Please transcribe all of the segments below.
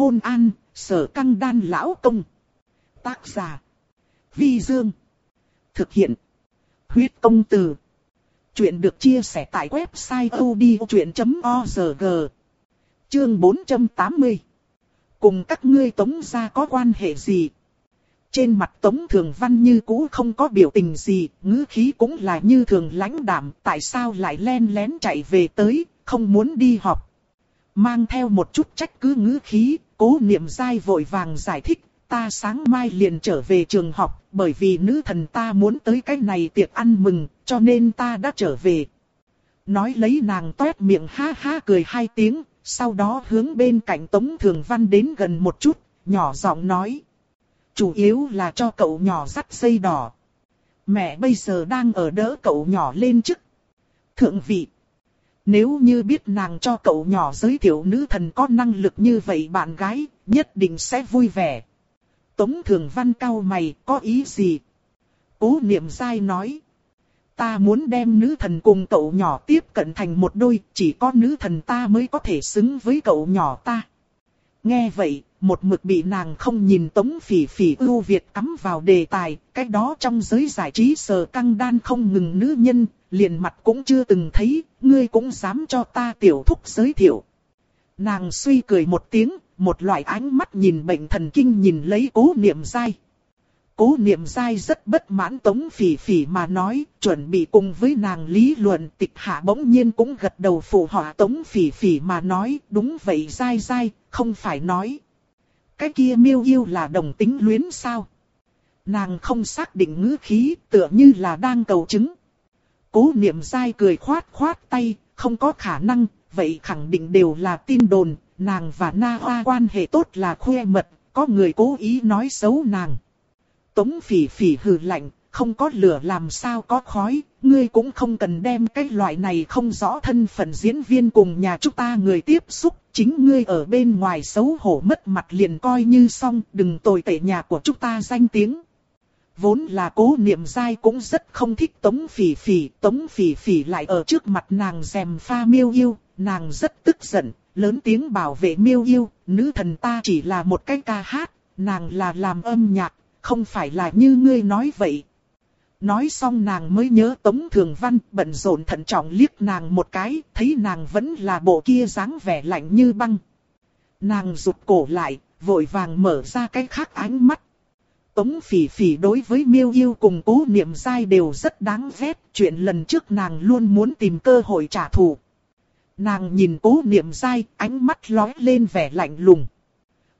Hôn an, sở căng đan lão công. Tác giả. Vi Dương. Thực hiện. Huyết công từ. Chuyện được chia sẻ tại website odchuyện.org. Chương 480. Cùng các ngươi tống gia có quan hệ gì? Trên mặt Tống Thường Văn như cũ không có biểu tình gì, ngữ khí cũng là như thường lãnh đạm, tại sao lại len lén chạy về tới, không muốn đi học. Mang theo một chút trách cứ ngữ khí, cố niệm dai vội vàng giải thích, ta sáng mai liền trở về trường học, bởi vì nữ thần ta muốn tới cái này tiệc ăn mừng, cho nên ta đã trở về. Nói lấy nàng toét miệng ha ha cười hai tiếng, sau đó hướng bên cạnh Tống Thường Văn đến gần một chút, nhỏ giọng nói. Chủ yếu là cho cậu nhỏ dắt dây đỏ. Mẹ bây giờ đang ở đỡ cậu nhỏ lên chức. Thượng vị. Nếu như biết nàng cho cậu nhỏ giới thiệu nữ thần có năng lực như vậy bạn gái, nhất định sẽ vui vẻ. Tống Thường Văn cao mày, có ý gì? Cố niệm dai nói. Ta muốn đem nữ thần cùng cậu nhỏ tiếp cận thành một đôi, chỉ có nữ thần ta mới có thể xứng với cậu nhỏ ta. Nghe vậy, một mực bị nàng không nhìn tống phỉ phỉ ưu Việt cắm vào đề tài, cái đó trong giới giải trí sờ căng đan không ngừng nữ nhân, liền mặt cũng chưa từng thấy, ngươi cũng dám cho ta tiểu thúc giới thiệu. Nàng suy cười một tiếng, một loại ánh mắt nhìn bệnh thần kinh nhìn lấy cố niệm dai. Cố niệm dai rất bất mãn tống phỉ phỉ mà nói, chuẩn bị cùng với nàng lý luận tịch hạ bỗng nhiên cũng gật đầu phụ họa tống phỉ phỉ mà nói, đúng vậy dai dai, không phải nói. Cái kia miêu yêu là đồng tính luyến sao? Nàng không xác định ngữ khí, tựa như là đang cầu chứng. Cố niệm dai cười khoát khoát tay, không có khả năng, vậy khẳng định đều là tin đồn, nàng và Na Hoa quan hệ tốt là khoe mật, có người cố ý nói xấu nàng. Tống phỉ phỉ hừ lạnh, không có lửa làm sao có khói, ngươi cũng không cần đem cái loại này không rõ thân phận diễn viên cùng nhà chúng ta người tiếp xúc, chính ngươi ở bên ngoài xấu hổ mất mặt liền coi như xong, đừng tồi tệ nhà của chúng ta danh tiếng. Vốn là cố niệm dai cũng rất không thích tống phỉ phỉ, tống phỉ phỉ lại ở trước mặt nàng dèm pha miêu yêu, nàng rất tức giận, lớn tiếng bảo vệ miêu yêu, nữ thần ta chỉ là một cái ca hát, nàng là làm âm nhạc, không phải là như ngươi nói vậy. Nói xong nàng mới nhớ Tống Thường Văn bận rộn thận trọng liếc nàng một cái, thấy nàng vẫn là bộ kia dáng vẻ lạnh như băng. Nàng rụt cổ lại, vội vàng mở ra cái khác ánh mắt. Tống phỉ phỉ đối với miêu yêu cùng cố niệm dai đều rất đáng ghét, chuyện lần trước nàng luôn muốn tìm cơ hội trả thù. Nàng nhìn cố niệm dai, ánh mắt lóe lên vẻ lạnh lùng.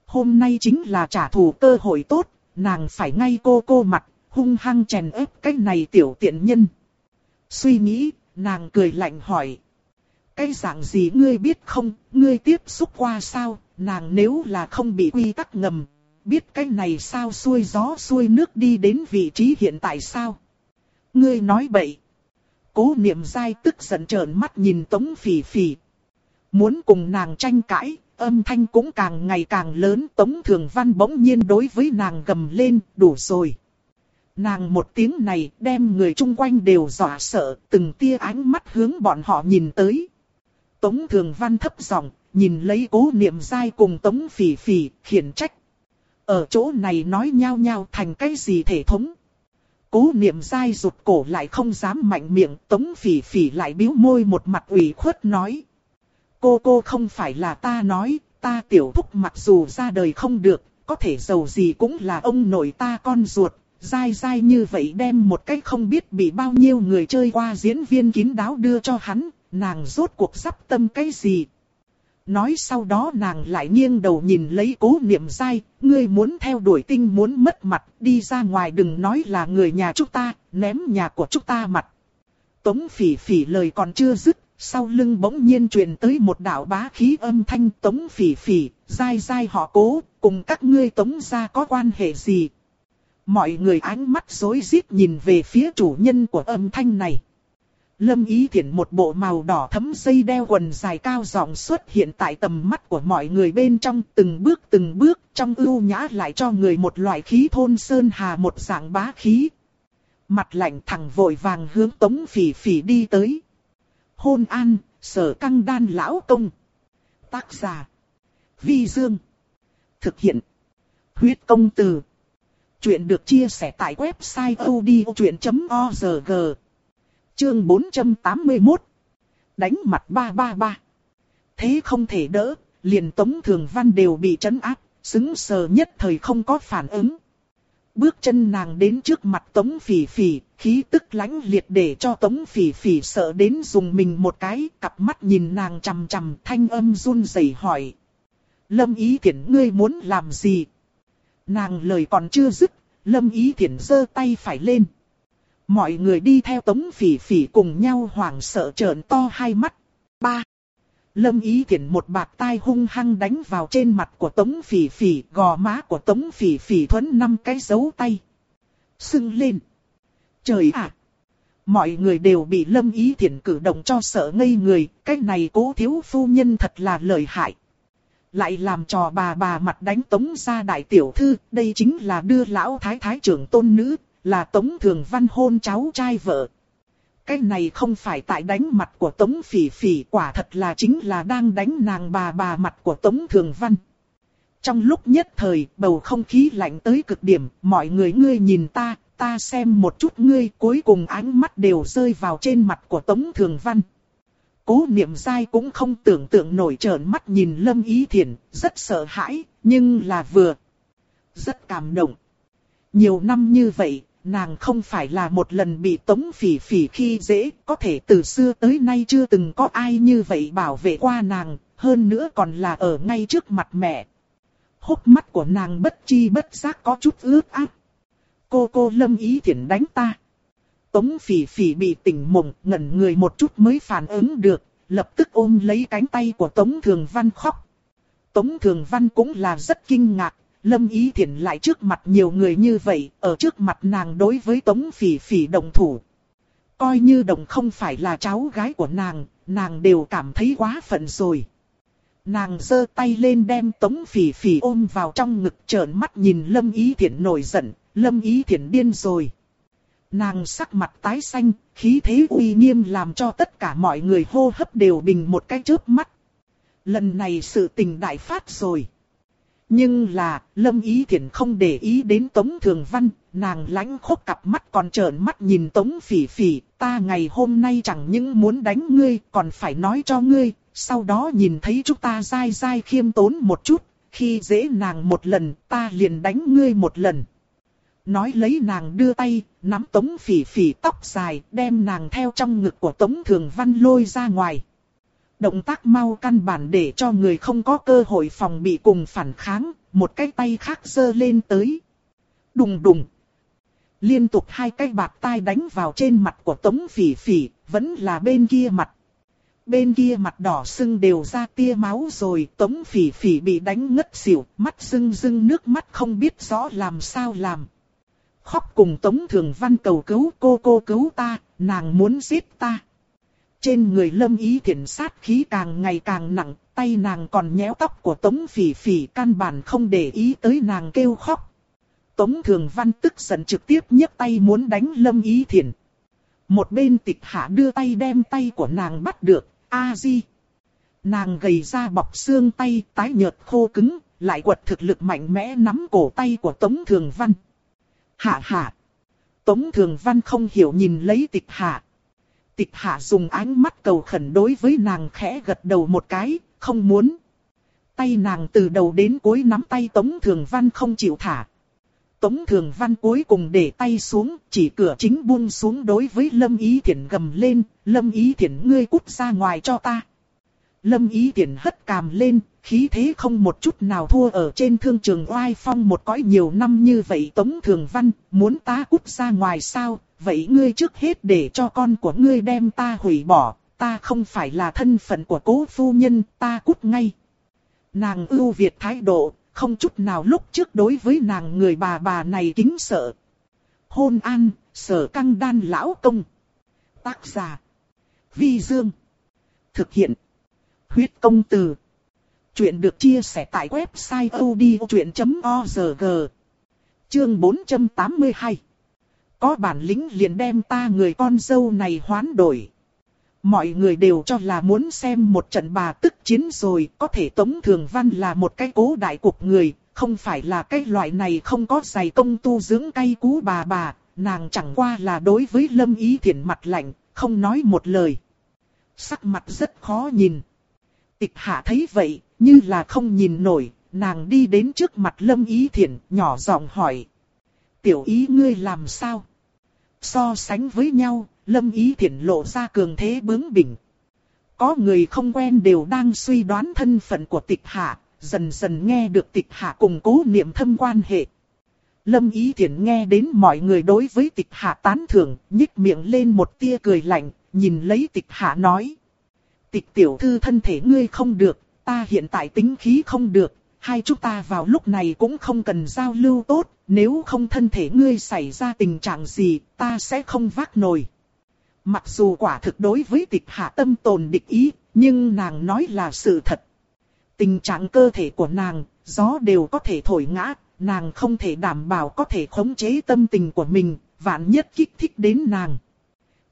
Hôm nay chính là trả thù cơ hội tốt, nàng phải ngay cô cô mặt, hung hăng chèn ép cái này tiểu tiện nhân. Suy nghĩ, nàng cười lạnh hỏi. Cái dạng gì ngươi biết không, ngươi tiếp xúc qua sao, nàng nếu là không bị quy tắc ngầm, biết cái này sao xuôi gió xuôi nước đi đến vị trí hiện tại sao. Ngươi nói bậy. Cố niệm dai tức giận trợn mắt nhìn tống phỉ phỉ. Muốn cùng nàng tranh cãi, âm thanh cũng càng ngày càng lớn. Tống thường văn bỗng nhiên đối với nàng gầm lên, đủ rồi. Nàng một tiếng này đem người chung quanh đều dọa sợ, từng tia ánh mắt hướng bọn họ nhìn tới. Tống thường văn thấp giọng nhìn lấy cố niệm dai cùng tống phỉ phỉ, khiển trách. Ở chỗ này nói nhau nhau thành cái gì thể thống. Cố niệm dai rụt cổ lại không dám mạnh miệng, tống phỉ phỉ lại biếu môi một mặt ủy khuất nói. Cô cô không phải là ta nói, ta tiểu thúc mặc dù ra đời không được, có thể giàu gì cũng là ông nội ta con ruột, dai dai như vậy đem một cách không biết bị bao nhiêu người chơi qua diễn viên kín đáo đưa cho hắn, nàng rốt cuộc sắp tâm cái gì. Nói sau đó nàng lại nghiêng đầu nhìn lấy cố niệm dai, ngươi muốn theo đuổi tinh muốn mất mặt, đi ra ngoài đừng nói là người nhà chúng ta, ném nhà của chúng ta mặt. Tống phỉ phỉ lời còn chưa dứt, sau lưng bỗng nhiên truyền tới một đạo bá khí âm thanh tống phỉ phỉ, dai dai họ cố, cùng các ngươi tống gia có quan hệ gì. Mọi người ánh mắt rối rít nhìn về phía chủ nhân của âm thanh này. Lâm Ý Thiển một bộ màu đỏ thấm dây đeo quần dài cao giọng xuất hiện tại tầm mắt của mọi người bên trong từng bước từng bước trong ưu nhã lại cho người một loại khí thôn sơn hà một dạng bá khí. Mặt lạnh thẳng vội vàng hướng tống phỉ phỉ đi tới. Hôn an, sở căng đan lão công. Tác giả. Vi Dương. Thực hiện. Huyết công từ. Chuyện được chia sẻ tại website odchuyện.org. Chương 481. Đánh mặt 333. Thế không thể đỡ, liền Tống Thường Văn đều bị trấn áp, xứng sờ nhất thời không có phản ứng. Bước chân nàng đến trước mặt Tống Phỉ Phỉ, khí tức lãnh liệt để cho Tống Phỉ Phỉ sợ đến dùng mình một cái, cặp mắt nhìn nàng chằm chằm, thanh âm run rẩy hỏi. Lâm Ý Thiển ngươi muốn làm gì? Nàng lời còn chưa dứt, Lâm Ý Thiển giơ tay phải lên. Mọi người đi theo Tống Phỉ Phỉ cùng nhau hoảng sợ trợn to hai mắt. Ba. Lâm Ý Thiển một bạc tai hung hăng đánh vào trên mặt của Tống Phỉ Phỉ, gò má của Tống Phỉ Phỉ thuấn năm cái dấu tay. Sưng lên. Trời ạ! Mọi người đều bị Lâm Ý Thiển cử động cho sợ ngây người, cái này cố thiếu phu nhân thật là lợi hại. Lại làm trò bà bà mặt đánh Tống ra đại tiểu thư, đây chính là đưa lão thái thái trưởng tôn nữ, là Tống Thường Văn hôn cháu trai vợ. Cái này không phải tại đánh mặt của Tống Phỉ Phỉ quả thật là chính là đang đánh nàng bà bà mặt của Tống Thường Văn. Trong lúc nhất thời, bầu không khí lạnh tới cực điểm, mọi người ngươi nhìn ta, ta xem một chút ngươi, cuối cùng ánh mắt đều rơi vào trên mặt của Tống Thường Văn. Cố niệm dai cũng không tưởng tượng nổi trợn mắt nhìn Lâm Ý Thiển, rất sợ hãi, nhưng là vừa. Rất cảm động. Nhiều năm như vậy, nàng không phải là một lần bị tống phỉ phỉ khi dễ, có thể từ xưa tới nay chưa từng có ai như vậy bảo vệ qua nàng, hơn nữa còn là ở ngay trước mặt mẹ. Hốc mắt của nàng bất chi bất giác có chút ướt át. Cô cô lâm ý thiện đánh ta. Tống phỉ phỉ bị tỉnh mộng, ngẩn người một chút mới phản ứng được, lập tức ôm lấy cánh tay của Tống Thường Văn khóc. Tống Thường Văn cũng là rất kinh ngạc, Lâm Ý Thiển lại trước mặt nhiều người như vậy, ở trước mặt nàng đối với Tống Phỉ Phỉ đồng thủ. Coi như đồng không phải là cháu gái của nàng, nàng đều cảm thấy quá phận rồi. Nàng giơ tay lên đem Tống Phỉ Phỉ ôm vào trong ngực trợn mắt nhìn Lâm Ý Thiển nổi giận, Lâm Ý Thiển điên rồi. Nàng sắc mặt tái xanh, khí thế uy nghiêm làm cho tất cả mọi người hô hấp đều bình một cái chớp mắt. Lần này sự tình đại phát rồi. Nhưng là, Lâm Ý Thiển không để ý đến Tống Thường Văn, nàng lãnh khốc cặp mắt còn trợn mắt nhìn Tống Phỉ Phỉ, ta ngày hôm nay chẳng những muốn đánh ngươi, còn phải nói cho ngươi, sau đó nhìn thấy chúng ta dai dai khiêm tốn một chút, khi dễ nàng một lần, ta liền đánh ngươi một lần. Nói lấy nàng đưa tay, nắm Tống Phỉ Phỉ tóc dài, đem nàng theo trong ngực của Tống Thường Văn lôi ra ngoài. Động tác mau căn bản để cho người không có cơ hội phòng bị cùng phản kháng, một cái tay khác giơ lên tới. Đùng đùng. Liên tục hai cái bạc tai đánh vào trên mặt của Tống Phỉ Phỉ, vẫn là bên kia mặt. Bên kia mặt đỏ sưng đều ra tia máu rồi, Tống Phỉ Phỉ bị đánh ngất xỉu, mắt sưng sưng nước mắt không biết rõ làm sao làm. Khóc cùng Tống Thường Văn cầu cứu cô cô cứu ta, nàng muốn giết ta. Trên người lâm ý thiện sát khí càng ngày càng nặng, tay nàng còn nhéo tóc của Tống Phỉ Phỉ căn bản không để ý tới nàng kêu khóc. Tống Thường Văn tức giận trực tiếp nhấc tay muốn đánh lâm ý thiện. Một bên tịch hạ đưa tay đem tay của nàng bắt được, a di. Nàng gầy ra bọc xương tay, tái nhợt khô cứng, lại quật thực lực mạnh mẽ nắm cổ tay của Tống Thường Văn. Hạ hạ. Tống Thường Văn không hiểu nhìn lấy tịch hạ, Tịch hạ dùng ánh mắt cầu khẩn đối với nàng khẽ gật đầu một cái, không muốn. Tay nàng từ đầu đến cuối nắm tay Tống Thường Văn không chịu thả. Tống Thường Văn cuối cùng để tay xuống, chỉ cửa chính buông xuống đối với Lâm Ý Thiển gầm lên, Lâm Ý Thiển ngươi cút ra ngoài cho ta. Lâm Ý tiền hất càm lên, khí thế không một chút nào thua ở trên thương trường oai phong một cõi nhiều năm như vậy Tống Thường Văn, muốn ta cút ra ngoài sao, vậy ngươi trước hết để cho con của ngươi đem ta hủy bỏ, ta không phải là thân phận của cố phu nhân, ta cút ngay. Nàng ưu việt thái độ, không chút nào lúc trước đối với nàng người bà bà này kính sợ. Hôn an, sở căng đan lão công. Tác giả. Vi Dương. Thực hiện. Huyết công từ. Chuyện được chia sẻ tại website odchuyện.org. Chương 482 có bản lĩnh liền đem ta người con dâu này hoán đổi. Mọi người đều cho là muốn xem một trận bà tức chiến rồi, có thể Tống Thường Văn là một cái cố đại cục người, không phải là cái loại này không có giày công tu dưỡng cay cú bà bà, nàng chẳng qua là đối với lâm ý thiện mặt lạnh, không nói một lời. Sắc mặt rất khó nhìn. Tịch hạ thấy vậy, như là không nhìn nổi, nàng đi đến trước mặt lâm ý thiện, nhỏ giọng hỏi. Tiểu ý ngươi làm sao? So sánh với nhau, lâm ý thiện lộ ra cường thế bướng bỉnh. Có người không quen đều đang suy đoán thân phận của tịch hạ, dần dần nghe được tịch hạ cùng cố niệm thâm quan hệ. Lâm Ý Thiển nghe đến mọi người đối với tịch hạ tán thưởng, nhích miệng lên một tia cười lạnh, nhìn lấy tịch hạ nói. Tịch tiểu thư thân thể ngươi không được, ta hiện tại tính khí không được, hai chúng ta vào lúc này cũng không cần giao lưu tốt, nếu không thân thể ngươi xảy ra tình trạng gì, ta sẽ không vác nổi. Mặc dù quả thực đối với tịch hạ tâm tồn địch ý, nhưng nàng nói là sự thật. Tình trạng cơ thể của nàng, gió đều có thể thổi ngã, nàng không thể đảm bảo có thể khống chế tâm tình của mình, vạn nhất kích thích đến nàng.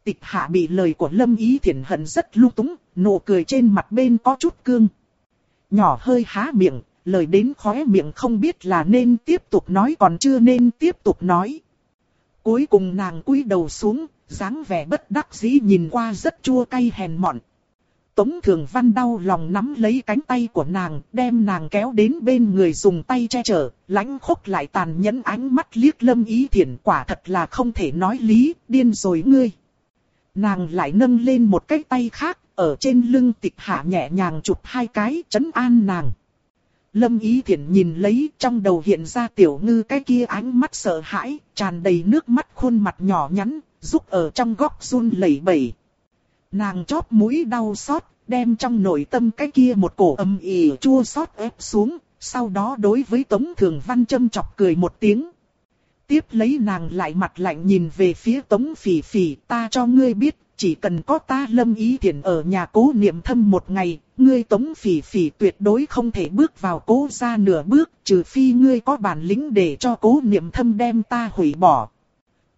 Tịch hạ bị lời của Lâm Ý Thiển hận rất lung túng, nụ cười trên mặt bên có chút cương. Nhỏ hơi há miệng, lời đến khóe miệng không biết là nên tiếp tục nói còn chưa nên tiếp tục nói. Cuối cùng nàng cúi đầu xuống, dáng vẻ bất đắc dĩ nhìn qua rất chua cay hèn mọn. Tống Thường Văn đau lòng nắm lấy cánh tay của nàng, đem nàng kéo đến bên người dùng tay che chở, lãnh khốc lại tàn nhẫn ánh mắt liếc lâm ý thiện quả thật là không thể nói lý, điên rồi ngươi. Nàng lại nâng lên một cái tay khác, ở trên lưng tịch hạ nhẹ nhàng chụp hai cái, chấn an nàng. Lâm ý thiển nhìn lấy trong đầu hiện ra tiểu ngư cái kia ánh mắt sợ hãi, tràn đầy nước mắt khuôn mặt nhỏ nhắn, rúc ở trong góc run lẩy bẩy. Nàng chóp mũi đau xót, đem trong nội tâm cái kia một cổ âm ỉ chua xót ép xuống, sau đó đối với Tống Thường Văn châm chọc cười một tiếng. Tiếp lấy nàng lại mặt lạnh nhìn về phía Tống Phỉ Phỉ, ta cho ngươi biết, chỉ cần có ta lâm ý thiện ở nhà cố niệm thâm một ngày, ngươi Tống Phỉ Phỉ tuyệt đối không thể bước vào cố ra nửa bước, trừ phi ngươi có bản lĩnh để cho cố niệm thâm đem ta hủy bỏ.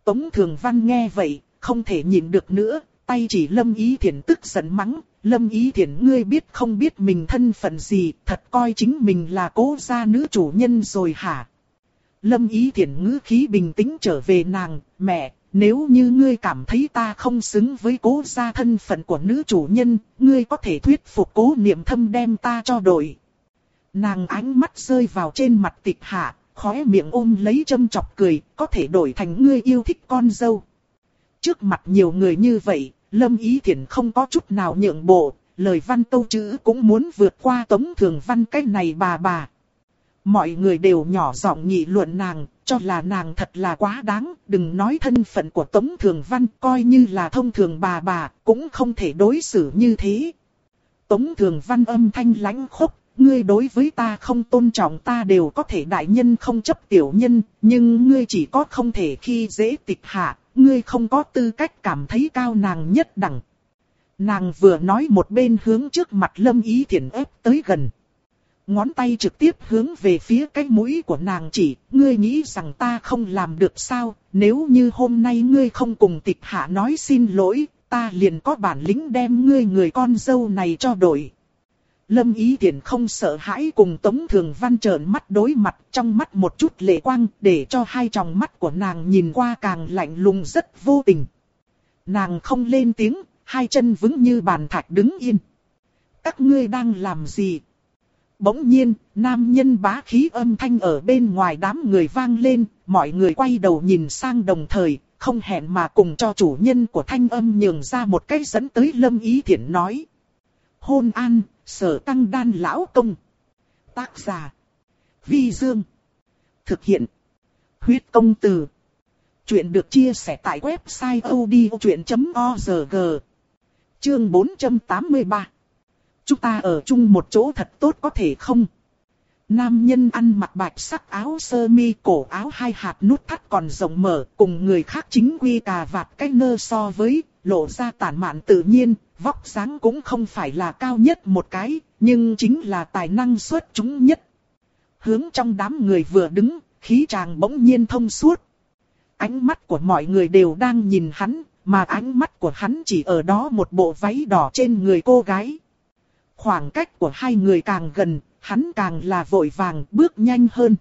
Tống Thường Văn nghe vậy, không thể nhịn được nữa, tay chỉ Lâm Ý thiện tức giận mắng, Lâm Ý thiện ngươi biết không biết mình thân phận gì, thật coi chính mình là cố gia nữ chủ nhân rồi hả? Lâm Ý thiện ngữ khí bình tĩnh trở về nàng, mẹ, nếu như ngươi cảm thấy ta không xứng với cố gia thân phận của nữ chủ nhân, ngươi có thể thuyết phục cố niệm thâm đem ta cho đổi. Nàng ánh mắt rơi vào trên mặt tịch hạ, khóe miệng ôm lấy châm chọc cười, có thể đổi thành ngươi yêu thích con dâu. Trước mặt nhiều người như vậy, Lâm Ý Thiển không có chút nào nhượng bộ, lời văn tâu chữ cũng muốn vượt qua tống thường văn cách này bà bà. Mọi người đều nhỏ giọng nghị luận nàng, cho là nàng thật là quá đáng, đừng nói thân phận của Tống Thường Văn coi như là thông thường bà bà, cũng không thể đối xử như thế. Tống Thường Văn âm thanh lãnh khốc, ngươi đối với ta không tôn trọng ta đều có thể đại nhân không chấp tiểu nhân, nhưng ngươi chỉ có không thể khi dễ tịch hạ, ngươi không có tư cách cảm thấy cao nàng nhất đẳng. Nàng vừa nói một bên hướng trước mặt lâm ý thiện ép tới gần. Ngón tay trực tiếp hướng về phía cái mũi của nàng chỉ, ngươi nghĩ rằng ta không làm được sao, nếu như hôm nay ngươi không cùng tịch hạ nói xin lỗi, ta liền có bản lĩnh đem ngươi người con dâu này cho đổi. Lâm Ý Thiển không sợ hãi cùng Tống Thường Văn trợn mắt đối mặt trong mắt một chút lệ quang để cho hai tròng mắt của nàng nhìn qua càng lạnh lùng rất vô tình. Nàng không lên tiếng, hai chân vững như bàn thạch đứng yên. Các ngươi đang làm gì? Bỗng nhiên, nam nhân bá khí âm thanh ở bên ngoài đám người vang lên, mọi người quay đầu nhìn sang đồng thời, không hẹn mà cùng cho chủ nhân của thanh âm nhường ra một cái dẫn tới Lâm Ý thiện nói. Hôn an, Sở tăng đan lão công. Tác giả. Vi Dương. Thực hiện. Huyết công từ. Chuyện được chia sẻ tại website odchuyện.org. Chương 483. Chúng ta ở chung một chỗ thật tốt có thể không? Nam nhân ăn mặc bạch sắc áo sơ mi cổ áo hai hạt nút thắt còn rộng mở cùng người khác chính quy cà vạt cách nơ so với lộ ra tản mạn tự nhiên, vóc dáng cũng không phải là cao nhất một cái, nhưng chính là tài năng xuất chúng nhất. Hướng trong đám người vừa đứng, khí tràng bỗng nhiên thông suốt. Ánh mắt của mọi người đều đang nhìn hắn, mà ánh mắt của hắn chỉ ở đó một bộ váy đỏ trên người cô gái. Khoảng cách của hai người càng gần, hắn càng là vội vàng bước nhanh hơn.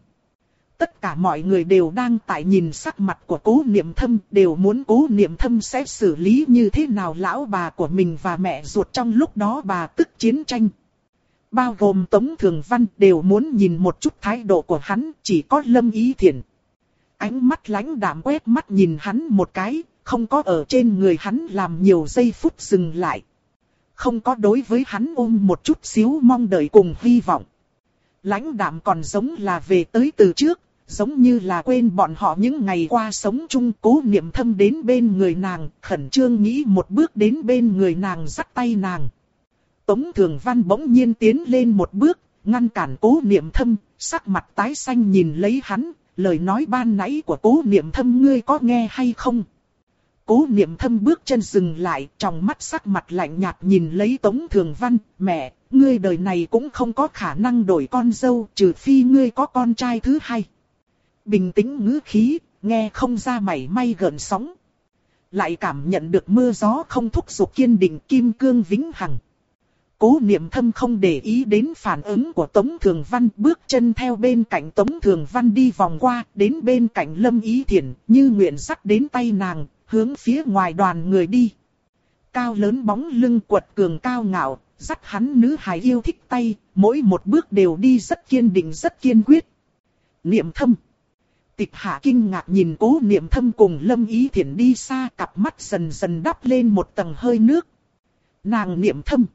Tất cả mọi người đều đang tại nhìn sắc mặt của cố niệm thâm, đều muốn cố niệm thâm sẽ xử lý như thế nào lão bà của mình và mẹ ruột trong lúc đó bà tức chiến tranh. Bao gồm Tống Thường Văn đều muốn nhìn một chút thái độ của hắn, chỉ có Lâm Ý Thiển. Ánh mắt lãnh đạm quét mắt nhìn hắn một cái, không có ở trên người hắn làm nhiều giây phút dừng lại. Không có đối với hắn ôm một chút xíu mong đợi cùng hy vọng. Lãnh đạm còn giống là về tới từ trước, giống như là quên bọn họ những ngày qua sống chung cố niệm thâm đến bên người nàng, khẩn trương nghĩ một bước đến bên người nàng dắt tay nàng. Tống Thường Văn bỗng nhiên tiến lên một bước, ngăn cản cố niệm thâm, sắc mặt tái xanh nhìn lấy hắn, lời nói ban nãy của cố niệm thâm ngươi có nghe hay không? Cố niệm thâm bước chân dừng lại, trong mắt sắc mặt lạnh nhạt nhìn lấy Tống Thường Văn, mẹ, ngươi đời này cũng không có khả năng đổi con dâu, trừ phi ngươi có con trai thứ hai. Bình tĩnh ngữ khí, nghe không ra mảy may gợn sóng. Lại cảm nhận được mưa gió không thúc giục kiên định kim cương vĩnh hằng. Cố niệm thâm không để ý đến phản ứng của Tống Thường Văn bước chân theo bên cạnh Tống Thường Văn đi vòng qua đến bên cạnh Lâm Ý Thiển như nguyện sắc đến tay nàng, hướng phía ngoài đoàn người đi. Cao lớn bóng lưng quật cường cao ngạo, dắt hắn nữ hài yêu thích tay, mỗi một bước đều đi rất kiên định rất kiên quyết. Niệm thâm. Tịch hạ kinh ngạc nhìn cố niệm thâm cùng lâm ý thiện đi xa cặp mắt dần dần đắp lên một tầng hơi nước. Nàng niệm thâm.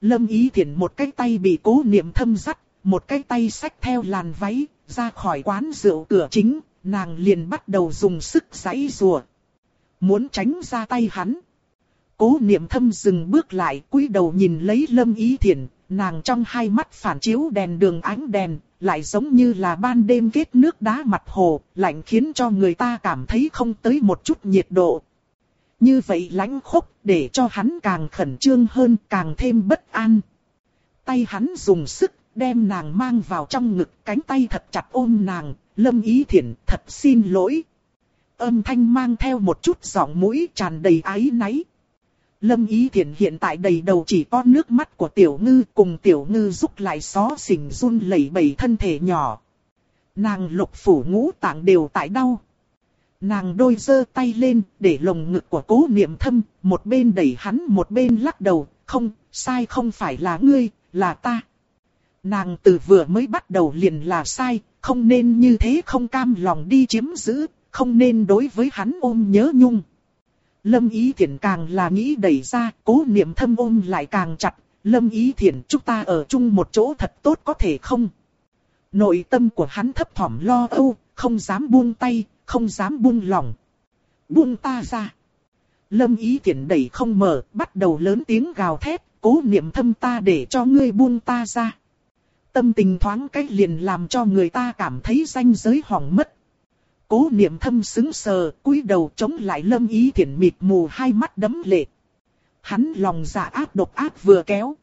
Lâm ý thiện một cái tay bị cố niệm thâm dắt, một cái tay xách theo làn váy, ra khỏi quán rượu cửa chính, nàng liền bắt đầu dùng sức giãy rùa. Muốn tránh ra tay hắn. Cố niệm thâm dừng bước lại cúi đầu nhìn lấy lâm ý thiền, nàng trong hai mắt phản chiếu đèn đường ánh đèn, lại giống như là ban đêm kết nước đá mặt hồ, lạnh khiến cho người ta cảm thấy không tới một chút nhiệt độ. Như vậy lãnh khốc để cho hắn càng khẩn trương hơn, càng thêm bất an. Tay hắn dùng sức, đem nàng mang vào trong ngực, cánh tay thật chặt ôm nàng, lâm ý thiện thật xin lỗi. Âm thanh mang theo một chút giọng mũi tràn đầy ái náy. Lâm Ý Thiển hiện tại đầy đầu chỉ có nước mắt của tiểu ngư cùng tiểu ngư giúp lại xó xỉnh run lẩy bẩy thân thể nhỏ. Nàng lục phủ ngũ tạng đều tại đau. Nàng đôi giơ tay lên để lồng ngực của cố niệm thâm, một bên đẩy hắn một bên lắc đầu, không, sai không phải là ngươi, là ta. Nàng từ vừa mới bắt đầu liền là sai, không nên như thế không cam lòng đi chiếm giữ, không nên đối với hắn ôm nhớ nhung. Lâm Ý Thiển càng là nghĩ đẩy ra, cố niệm thâm ôm lại càng chặt. Lâm Ý Thiển chúng ta ở chung một chỗ thật tốt có thể không? Nội tâm của hắn thấp thỏm lo âu, không dám buông tay, không dám buông lòng. Buông ta ra. Lâm Ý Thiển đẩy không mở, bắt đầu lớn tiếng gào thét, cố niệm thâm ta để cho ngươi buông ta ra. Tâm tình thoáng cách liền làm cho người ta cảm thấy danh giới hỏng mất. Cố niệm thâm xứng sờ, cúi đầu chống lại lâm ý thiện mịt mù hai mắt đấm lệ. Hắn lòng dạ ác độc ác vừa kéo.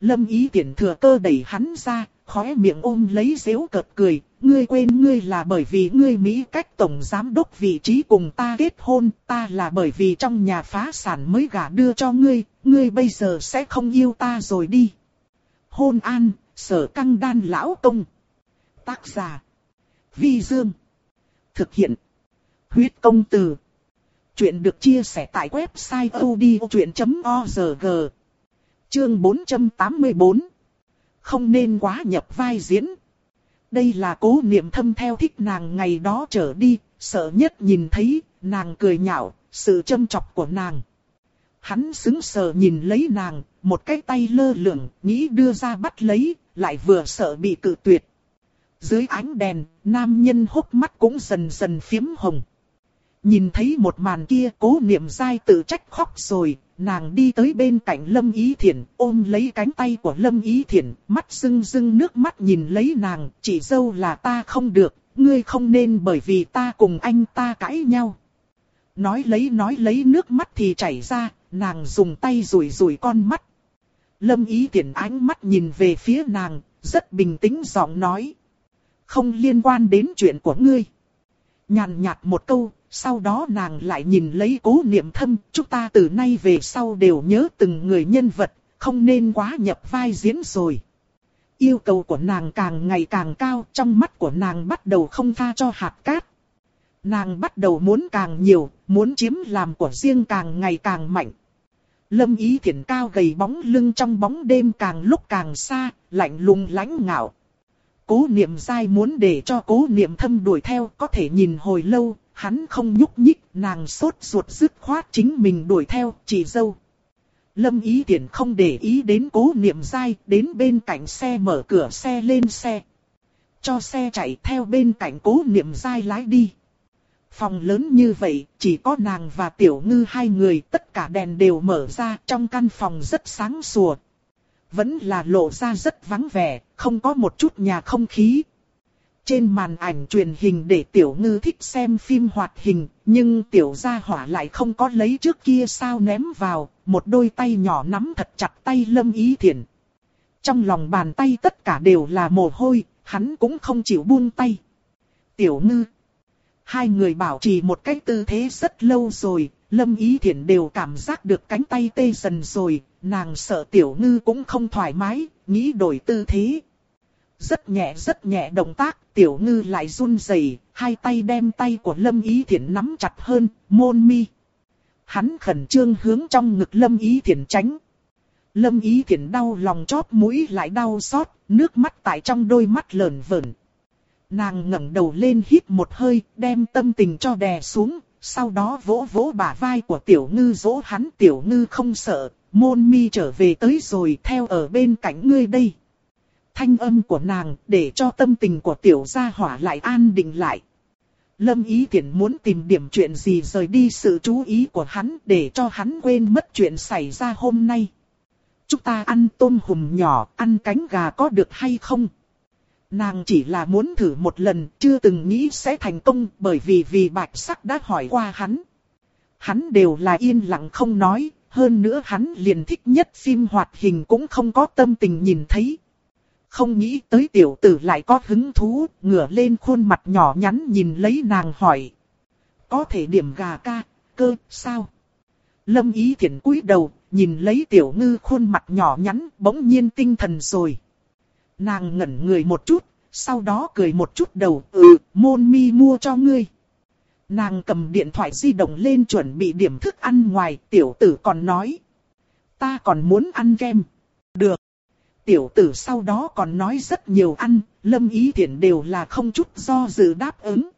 Lâm ý tiện thừa cơ đẩy hắn ra, khóe miệng ôm lấy dễu cợt cười. Ngươi quên ngươi là bởi vì ngươi Mỹ cách tổng giám đốc vị trí cùng ta kết hôn, ta là bởi vì trong nhà phá sản mới gả đưa cho ngươi, ngươi bây giờ sẽ không yêu ta rồi đi. Hôn an, sở căng đan lão công. Tác giả. Vi Dương. Thực hiện. Huyết công từ. Chuyện được chia sẻ tại website odchuyện.org. Chương 484. Không nên quá nhập vai diễn. Đây là cố niệm thâm theo thích nàng ngày đó trở đi, sợ nhất nhìn thấy, nàng cười nhạo, sự châm chọc của nàng. Hắn xứng sờ nhìn lấy nàng, một cái tay lơ lửng, nghĩ đưa ra bắt lấy, lại vừa sợ bị cự tuyệt. Dưới ánh đèn, nam nhân hốc mắt cũng dần dần phiếm hồng. Nhìn thấy một màn kia cố niệm dai tự trách khóc rồi, nàng đi tới bên cạnh Lâm Ý Thiển, ôm lấy cánh tay của Lâm Ý Thiển, mắt rưng rưng nước mắt nhìn lấy nàng, chỉ dâu là ta không được, ngươi không nên bởi vì ta cùng anh ta cãi nhau. Nói lấy nói lấy nước mắt thì chảy ra, nàng dùng tay rủi rủi con mắt. Lâm Ý Thiển ánh mắt nhìn về phía nàng, rất bình tĩnh giọng nói không liên quan đến chuyện của ngươi. Nhàn nhạt một câu, sau đó nàng lại nhìn lấy cố niệm thâm, chúng ta từ nay về sau đều nhớ từng người nhân vật, không nên quá nhập vai diễn rồi. Yêu cầu của nàng càng ngày càng cao, trong mắt của nàng bắt đầu không tha cho hạt cát. Nàng bắt đầu muốn càng nhiều, muốn chiếm làm của riêng càng ngày càng mạnh. Lâm ý thiện cao gầy bóng lưng trong bóng đêm càng lúc càng xa, lạnh lùng lãnh ngạo. Cố niệm dai muốn để cho cố niệm thâm đuổi theo có thể nhìn hồi lâu, hắn không nhúc nhích, nàng sốt ruột dứt khoát chính mình đuổi theo, chỉ dâu. Lâm ý tiện không để ý đến cố niệm dai, đến bên cạnh xe mở cửa xe lên xe. Cho xe chạy theo bên cạnh cố niệm dai lái đi. Phòng lớn như vậy, chỉ có nàng và tiểu ngư hai người, tất cả đèn đều mở ra, trong căn phòng rất sáng sủa. Vẫn là lộ ra rất vắng vẻ, không có một chút nhà không khí. Trên màn ảnh truyền hình để tiểu ngư thích xem phim hoạt hình, nhưng tiểu gia hỏa lại không có lấy trước kia sao ném vào, một đôi tay nhỏ nắm thật chặt tay lâm ý thiện. Trong lòng bàn tay tất cả đều là mồ hôi, hắn cũng không chịu buông tay. Tiểu ngư. Hai người bảo trì một cái tư thế rất lâu rồi, Lâm Ý Thiển đều cảm giác được cánh tay tê dần rồi, nàng sợ tiểu ngư cũng không thoải mái, nghĩ đổi tư thế. Rất nhẹ rất nhẹ động tác, tiểu ngư lại run rẩy, hai tay đem tay của Lâm Ý Thiển nắm chặt hơn, môn mi. Hắn khẩn trương hướng trong ngực Lâm Ý Thiển tránh. Lâm Ý Thiển đau lòng chót mũi lại đau xót, nước mắt tại trong đôi mắt lờn vờn. Nàng ngẩng đầu lên hít một hơi, đem tâm tình cho đè xuống, sau đó vỗ vỗ bả vai của tiểu ngư dỗ hắn tiểu ngư không sợ, môn mi trở về tới rồi theo ở bên cạnh ngươi đây. Thanh âm của nàng để cho tâm tình của tiểu gia hỏa lại an định lại. Lâm ý tiện muốn tìm điểm chuyện gì rời đi sự chú ý của hắn để cho hắn quên mất chuyện xảy ra hôm nay. Chúng ta ăn tôm hùm nhỏ, ăn cánh gà có được hay không? Nàng chỉ là muốn thử một lần, chưa từng nghĩ sẽ thành công bởi vì vì bạch sắc đã hỏi qua hắn. Hắn đều là yên lặng không nói, hơn nữa hắn liền thích nhất phim hoạt hình cũng không có tâm tình nhìn thấy. Không nghĩ tới tiểu tử lại có hứng thú, ngửa lên khuôn mặt nhỏ nhắn nhìn lấy nàng hỏi. Có thể điểm gà ca, cơ, sao? Lâm ý thiện cúi đầu, nhìn lấy tiểu ngư khuôn mặt nhỏ nhắn, bỗng nhiên tinh thần rồi. Nàng ngẩn người một chút, sau đó cười một chút đầu, ừ, môn mi mua cho ngươi. Nàng cầm điện thoại di động lên chuẩn bị điểm thức ăn ngoài, tiểu tử còn nói. Ta còn muốn ăn kem. Được. Tiểu tử sau đó còn nói rất nhiều ăn, lâm ý thiện đều là không chút do dự đáp ứng.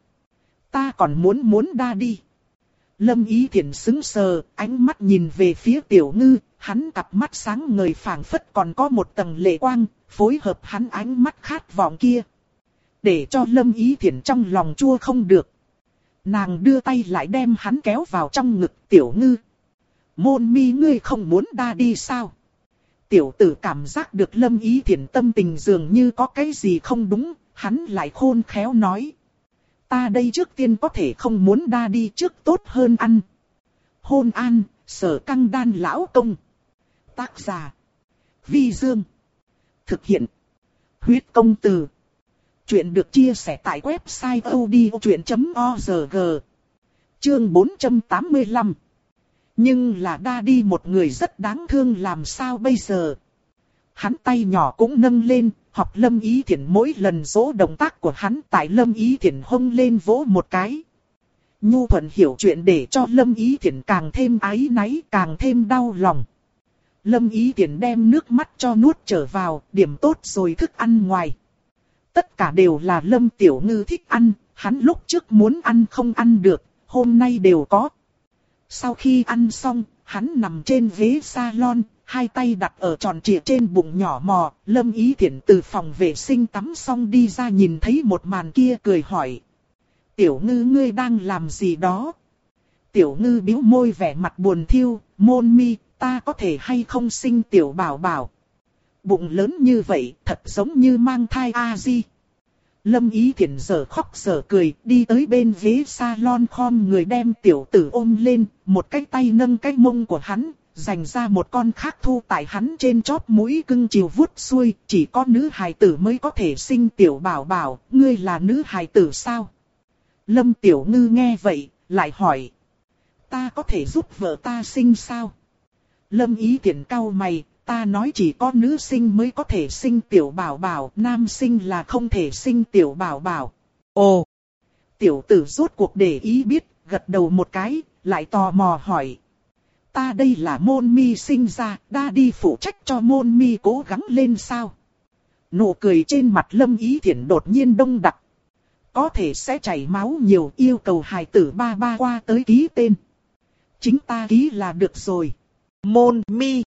Ta còn muốn muốn đa đi. Lâm ý thiện xứng sờ, ánh mắt nhìn về phía tiểu ngư, hắn cặp mắt sáng ngời phảng phất còn có một tầng lệ quang, phối hợp hắn ánh mắt khát vọng kia. Để cho lâm ý thiện trong lòng chua không được. Nàng đưa tay lại đem hắn kéo vào trong ngực tiểu ngư. Môn mi ngươi không muốn đa đi sao? Tiểu tử cảm giác được lâm ý thiện tâm tình dường như có cái gì không đúng, hắn lại khôn khéo nói. Ta đây trước tiên có thể không muốn đa đi trước tốt hơn ăn. Hôn an, sở căng đan lão công. Tác giả. Vi Dương. Thực hiện. Huyết công từ. Chuyện được chia sẻ tại website odchuyện.org. Chương 485. Nhưng là đa đi một người rất đáng thương làm sao bây giờ. Hắn tay nhỏ cũng nâng lên, học lâm ý Thiển mỗi lần dỗ động tác của hắn tại lâm ý Thiển hông lên vỗ một cái. Nhu thuận hiểu chuyện để cho lâm ý Thiển càng thêm ái náy càng thêm đau lòng. Lâm ý Thiển đem nước mắt cho nuốt trở vào, điểm tốt rồi thức ăn ngoài. Tất cả đều là lâm tiểu ngư thích ăn, hắn lúc trước muốn ăn không ăn được, hôm nay đều có. Sau khi ăn xong, hắn nằm trên ghế salon, hai tay đặt ở tròn trịa trên bụng nhỏ mò, lâm ý Thiển từ phòng vệ sinh tắm xong đi ra nhìn thấy một màn kia cười hỏi. Tiểu ngư ngươi đang làm gì đó? Tiểu ngư bĩu môi vẻ mặt buồn thiêu, môn mi, ta có thể hay không sinh tiểu bảo bảo. Bụng lớn như vậy, thật giống như mang thai A-di. Lâm Ý Thiển giờ khóc giờ cười, đi tới bên ghế salon khom người đem tiểu tử ôm lên, một cái tay nâng cái mông của hắn, dành ra một con khác thu tại hắn trên chóp mũi cưng chiều vuốt xuôi, chỉ có nữ hài tử mới có thể sinh tiểu bảo bảo, ngươi là nữ hài tử sao? Lâm Tiểu Ngư nghe vậy, lại hỏi. Ta có thể giúp vợ ta sinh sao? Lâm Ý Thiển cau mày, ta nói chỉ có nữ sinh mới có thể sinh tiểu bảo bảo, nam sinh là không thể sinh tiểu bảo bảo. Ồ! Tiểu tử rốt cuộc để ý biết, gật đầu một cái, lại tò mò hỏi. Ta đây là môn mi sinh ra, đa đi phụ trách cho môn mi cố gắng lên sao? Nụ cười trên mặt lâm ý thiện đột nhiên đông đặc. Có thể sẽ chảy máu nhiều yêu cầu hài tử ba ba qua tới ký tên. Chính ta ký là được rồi. Môn mi.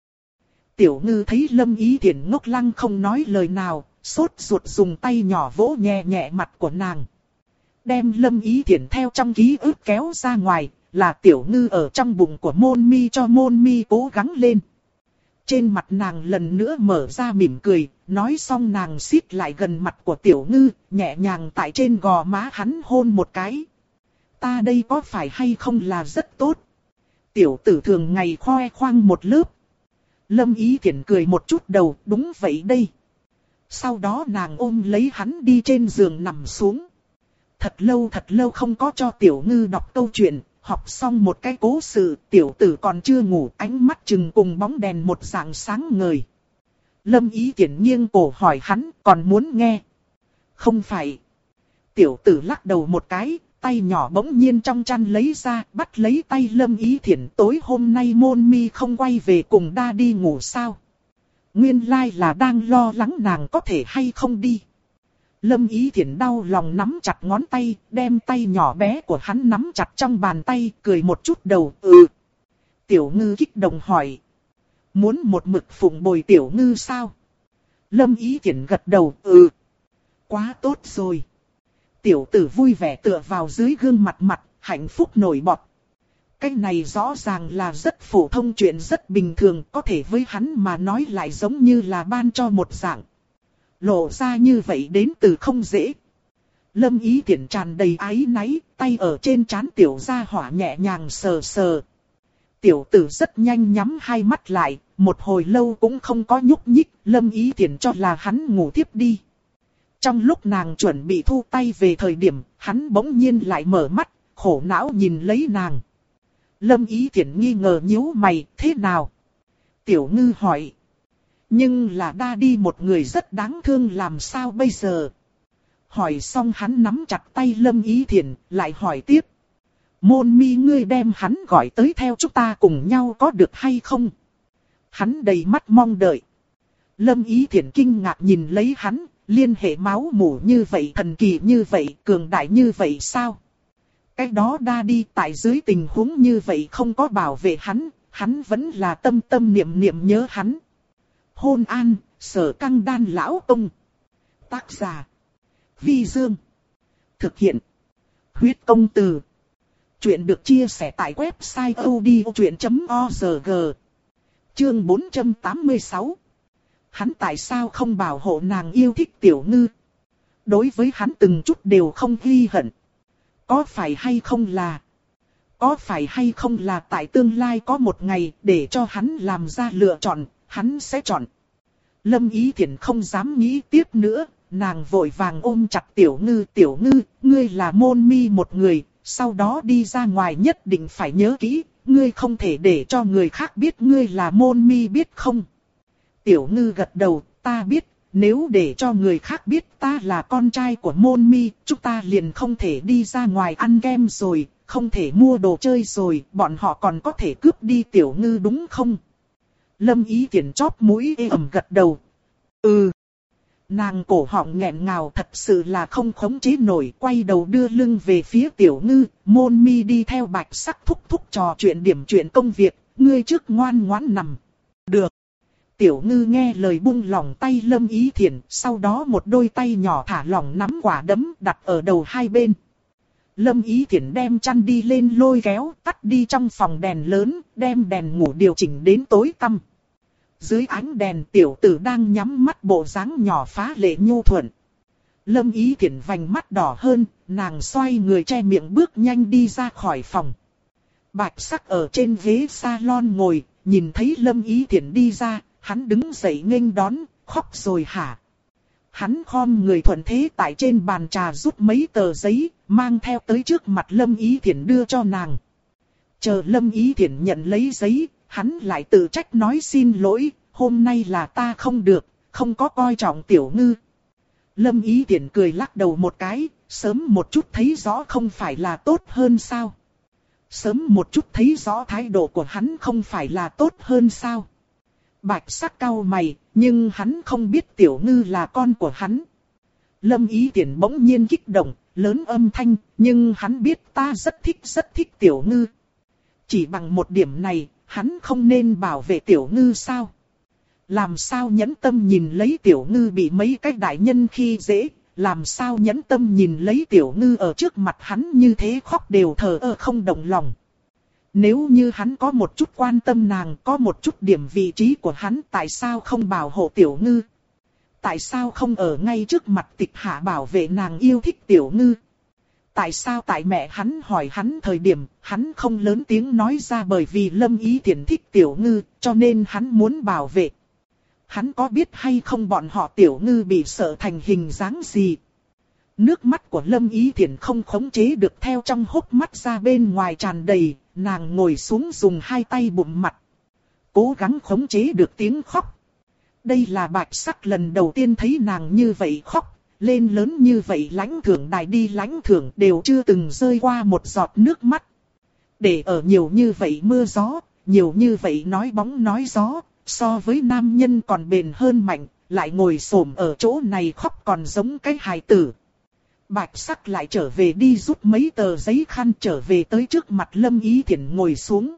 Tiểu ngư thấy lâm ý thiện ngốc lăng không nói lời nào, sốt ruột dùng tay nhỏ vỗ nhẹ nhẹ mặt của nàng. Đem lâm ý thiện theo trong ký ức kéo ra ngoài, là tiểu ngư ở trong bụng của môn mi cho môn mi cố gắng lên. Trên mặt nàng lần nữa mở ra mỉm cười, nói xong nàng xít lại gần mặt của tiểu ngư, nhẹ nhàng tại trên gò má hắn hôn một cái. Ta đây có phải hay không là rất tốt? Tiểu tử thường ngày khoe khoang một lớp. Lâm ý Thiển cười một chút đầu, đúng vậy đây. Sau đó nàng ôm lấy hắn đi trên giường nằm xuống. Thật lâu thật lâu không có cho tiểu ngư đọc câu chuyện, học xong một cái cố sự, tiểu tử còn chưa ngủ, ánh mắt chừng cùng bóng đèn một dạng sáng ngời. Lâm ý Thiển nghiêng cổ hỏi hắn, còn muốn nghe? Không phải. Tiểu tử lắc đầu một cái, tay nhỏ bỗng nhiên trong chăn lấy ra, bắt lấy tay lâm ý thiện tối hôm nay môn mi không quay về cùng đa đi ngủ sao? Nguyên lai là đang lo lắng nàng có thể hay không đi. Lâm Ý Thiển đau lòng nắm chặt ngón tay, đem tay nhỏ bé của hắn nắm chặt trong bàn tay, cười một chút đầu, ừ. Tiểu ngư kích động hỏi. Muốn một mực phụng bồi tiểu ngư sao? Lâm Ý Thiển gật đầu, ừ. Quá tốt rồi. Tiểu tử vui vẻ tựa vào dưới gương mặt mặt, hạnh phúc nổi bọt. Cái này rõ ràng là rất phổ thông chuyện rất bình thường, có thể với hắn mà nói lại giống như là ban cho một dạng lộ ra như vậy đến từ không dễ. Lâm ý tiện tràn đầy ái náy, tay ở trên trán tiểu gia hỏa nhẹ nhàng sờ sờ. Tiểu tử rất nhanh nhắm hai mắt lại, một hồi lâu cũng không có nhúc nhích, lâm ý tiện cho là hắn ngủ tiếp đi. Trong lúc nàng chuẩn bị thu tay về thời điểm, hắn bỗng nhiên lại mở mắt, khổ não nhìn lấy nàng. Lâm ý tiện nghi ngờ nhíu mày, thế nào? Tiểu ngư hỏi. Nhưng là đa đi một người rất đáng thương làm sao bây giờ? Hỏi xong hắn nắm chặt tay Lâm Ý Thiển, lại hỏi tiếp. Môn mi ngươi đem hắn gọi tới theo chúng ta cùng nhau có được hay không? Hắn đầy mắt mong đợi. Lâm Ý Thiển kinh ngạc nhìn lấy hắn, liên hệ máu mủ như vậy, thần kỳ như vậy, cường đại như vậy sao? Cái đó đa đi tại dưới tình huống như vậy không có bảo vệ hắn, hắn vẫn là tâm tâm niệm niệm nhớ hắn hôn an, sở căng đan lão ông. Tác giả. Vi Dương. Thực hiện. Huyết công từ. Chuyện được chia sẻ tại website odchuyện.org. Chương 486. Hắn tại sao không bảo hộ nàng yêu thích tiểu ngư? Đối với hắn từng chút đều không ghi hận. Có phải hay không là... Có phải hay không là tại tương lai có một ngày để cho hắn làm ra lựa chọn, hắn sẽ chọn. Lâm Ý Thiển không dám nghĩ tiếp nữa, nàng vội vàng ôm chặt tiểu ngư. Tiểu ngư, ngươi là môn mi một người, sau đó đi ra ngoài nhất định phải nhớ kỹ, ngươi không thể để cho người khác biết ngươi là môn mi biết không. Tiểu ngư gật đầu, ta biết, nếu để cho người khác biết ta là con trai của môn mi, chúng ta liền không thể đi ra ngoài ăn kem rồi, không thể mua đồ chơi rồi, bọn họ còn có thể cướp đi tiểu ngư đúng không? Lâm ý tiện chóp mũi ê ẩm gật đầu. Ừ. Nàng cổ họng nghẹn ngào thật sự là không khống chế nổi quay đầu đưa lưng về phía tiểu ngư, môn mi đi theo bạch sắc thúc thúc trò chuyện điểm chuyện công việc, ngươi trước ngoan ngoãn nằm. Được. Tiểu ngư nghe lời buông lỏng tay lâm ý thiền, sau đó một đôi tay nhỏ thả lỏng nắm quả đấm đặt ở đầu hai bên. Lâm Ý Thiển đem chăn đi lên lôi kéo, tắt đi trong phòng đèn lớn, đem đèn ngủ điều chỉnh đến tối tăm. Dưới ánh đèn tiểu tử đang nhắm mắt bộ dáng nhỏ phá lệ nhu thuận. Lâm ý thiện vành mắt đỏ hơn, nàng xoay người che miệng bước nhanh đi ra khỏi phòng. Bạch sắc ở trên ghế salon ngồi, nhìn thấy Lâm ý thiện đi ra, hắn đứng dậy nghênh đón, khóc rồi hả? Hắn khom người thuận thế tại trên bàn trà rút mấy tờ giấy, mang theo tới trước mặt Lâm Ý Thiển đưa cho nàng. Chờ Lâm Ý Thiển nhận lấy giấy, hắn lại tự trách nói xin lỗi, hôm nay là ta không được, không có coi trọng tiểu ngư. Lâm ý thiển cười lắc đầu một cái, sớm một chút thấy rõ không phải là tốt hơn sao. Sớm một chút thấy rõ thái độ của hắn không phải là tốt hơn sao. Bạch sắc cao mày, nhưng hắn không biết tiểu ngư là con của hắn. Lâm ý tiện bỗng nhiên kích động, lớn âm thanh, nhưng hắn biết ta rất thích rất thích tiểu ngư. Chỉ bằng một điểm này, hắn không nên bảo vệ tiểu ngư sao? Làm sao nhẫn tâm nhìn lấy tiểu ngư bị mấy cái đại nhân khi dễ, làm sao nhẫn tâm nhìn lấy tiểu ngư ở trước mặt hắn như thế khóc đều thờ ơ không động lòng. Nếu như hắn có một chút quan tâm nàng, có một chút điểm vị trí của hắn tại sao không bảo hộ tiểu ngư? Tại sao không ở ngay trước mặt tịch hạ bảo vệ nàng yêu thích tiểu ngư? Tại sao tại mẹ hắn hỏi hắn thời điểm, hắn không lớn tiếng nói ra bởi vì lâm ý tiện thích tiểu ngư, cho nên hắn muốn bảo vệ. Hắn có biết hay không bọn họ tiểu ngư bị sợ thành hình dáng gì? Nước mắt của lâm ý Thiển không khống chế được theo trong hốc mắt ra bên ngoài tràn đầy, nàng ngồi xuống dùng hai tay bụng mặt. Cố gắng khống chế được tiếng khóc. Đây là bạch sắc lần đầu tiên thấy nàng như vậy khóc, lên lớn như vậy lãnh thưởng đài đi lãnh thưởng đều chưa từng rơi qua một giọt nước mắt. Để ở nhiều như vậy mưa gió, nhiều như vậy nói bóng nói gió, so với nam nhân còn bền hơn mạnh, lại ngồi xổm ở chỗ này khóc còn giống cái hài tử. Bạch sắc lại trở về đi rút mấy tờ giấy khăn trở về tới trước mặt lâm ý thiển ngồi xuống.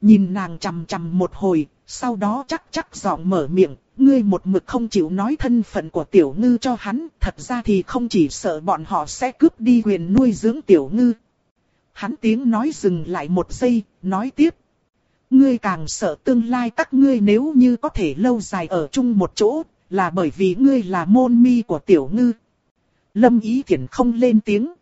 Nhìn nàng chằm chằm một hồi, sau đó chắc chắc giọng mở miệng, ngươi một mực không chịu nói thân phận của tiểu ngư cho hắn, thật ra thì không chỉ sợ bọn họ sẽ cướp đi quyền nuôi dưỡng tiểu ngư. Hắn tiếng nói dừng lại một giây, nói tiếp. Ngươi càng sợ tương lai các ngươi nếu như có thể lâu dài ở chung một chỗ, là bởi vì ngươi là môn mi của tiểu ngư. Lâm ý Thiển không lên tiếng.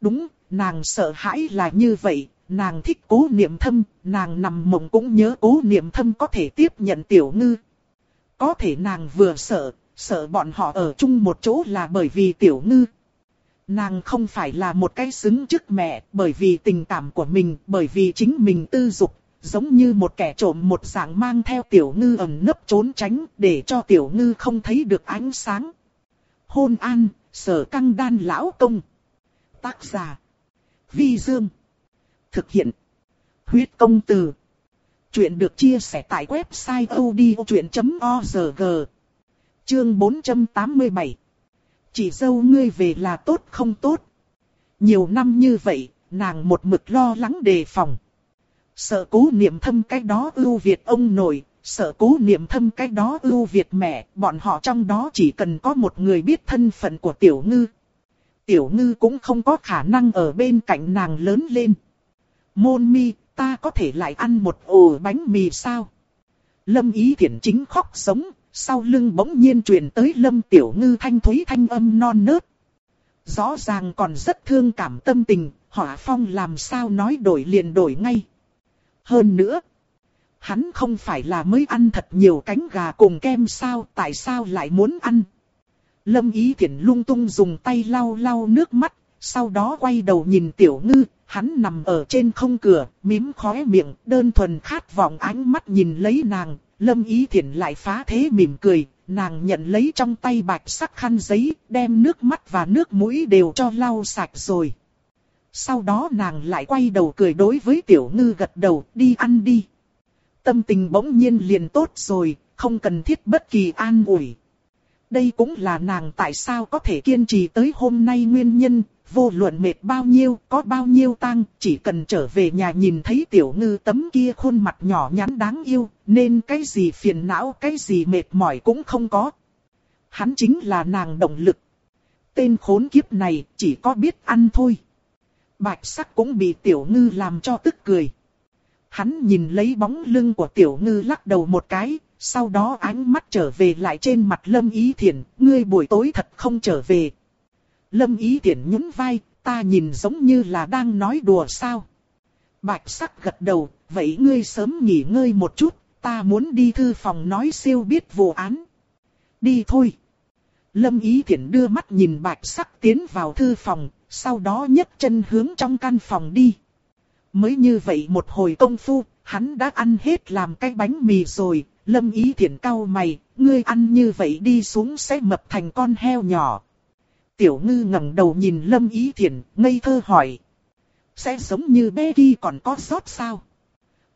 Đúng, nàng sợ hãi là như vậy, nàng thích cố niệm thâm, nàng nằm mộng cũng nhớ cố niệm thâm có thể tiếp nhận tiểu ngư. Có thể nàng vừa sợ, sợ bọn họ ở chung một chỗ là bởi vì tiểu ngư. Nàng không phải là một cái xứng trước mẹ, bởi vì tình cảm của mình, bởi vì chính mình tư dục, giống như một kẻ trộm một dạng mang theo tiểu ngư ẩn nấp trốn tránh, để cho tiểu ngư không thấy được ánh sáng. Hôn an, sở căng đan lão công. Tác giả. Vi Dương. Thực hiện. Huyết công từ. Chuyện được chia sẻ tại website odchuyện.org. Chương 487. Chỉ dâu ngươi về là tốt không tốt. Nhiều năm như vậy, nàng một mực lo lắng đề phòng. Sợ cố niệm thâm cái đó ưu việt ông nội, sợ cố niệm thâm cái đó ưu việt mẹ, bọn họ trong đó chỉ cần có một người biết thân phận của tiểu ngư. Tiểu ngư cũng không có khả năng ở bên cạnh nàng lớn lên. Môn mi, ta có thể lại ăn một ổ bánh mì sao? Lâm ý thiện chính khóc sống, sau lưng bỗng nhiên truyền tới lâm tiểu ngư thanh thúy thanh âm non nớt. Rõ ràng còn rất thương cảm tâm tình, hỏa phong làm sao nói đổi liền đổi ngay. Hơn nữa, hắn không phải là mới ăn thật nhiều cánh gà cùng kem sao, tại sao lại muốn ăn? Lâm Ý Thiển lung tung dùng tay lau lau nước mắt, sau đó quay đầu nhìn Tiểu Ngư, hắn nằm ở trên không cửa, mím khóe miệng, đơn thuần khát vọng ánh mắt nhìn lấy nàng, Lâm Ý Thiển lại phá thế mỉm cười, nàng nhận lấy trong tay bạch sắc khăn giấy, đem nước mắt và nước mũi đều cho lau sạch rồi. Sau đó nàng lại quay đầu cười đối với tiểu ngư gật đầu, đi ăn đi. Tâm tình bỗng nhiên liền tốt rồi, không cần thiết bất kỳ an ủi. Đây cũng là nàng tại sao có thể kiên trì tới hôm nay nguyên nhân, vô luận mệt bao nhiêu, có bao nhiêu tăng, chỉ cần trở về nhà nhìn thấy tiểu ngư tấm kia khuôn mặt nhỏ nhắn đáng yêu, nên cái gì phiền não, cái gì mệt mỏi cũng không có. Hắn chính là nàng động lực. Tên khốn kiếp này chỉ có biết ăn thôi. Bạch sắc cũng bị tiểu ngư làm cho tức cười. Hắn nhìn lấy bóng lưng của tiểu ngư lắc đầu một cái, sau đó ánh mắt trở về lại trên mặt lâm ý thiển. ngươi buổi tối thật không trở về. Lâm ý thiển nhún vai, ta nhìn giống như là đang nói đùa sao. Bạch sắc gật đầu, vậy ngươi sớm nghỉ ngơi một chút, ta muốn đi thư phòng nói siêu biết vụ án. Đi thôi. Lâm ý thiển đưa mắt nhìn bạch sắc tiến vào thư phòng, sau đó nhấc chân hướng trong căn phòng đi. Mới như vậy một hồi công phu, hắn đã ăn hết làm cái bánh mì rồi, Lâm ý thiện cau mày, ngươi ăn như vậy đi xuống sẽ mập thành con heo nhỏ. Tiểu ngư ngẩng đầu nhìn Lâm ý thiện, ngây thơ hỏi. Sẽ giống như Becky còn có sót sao?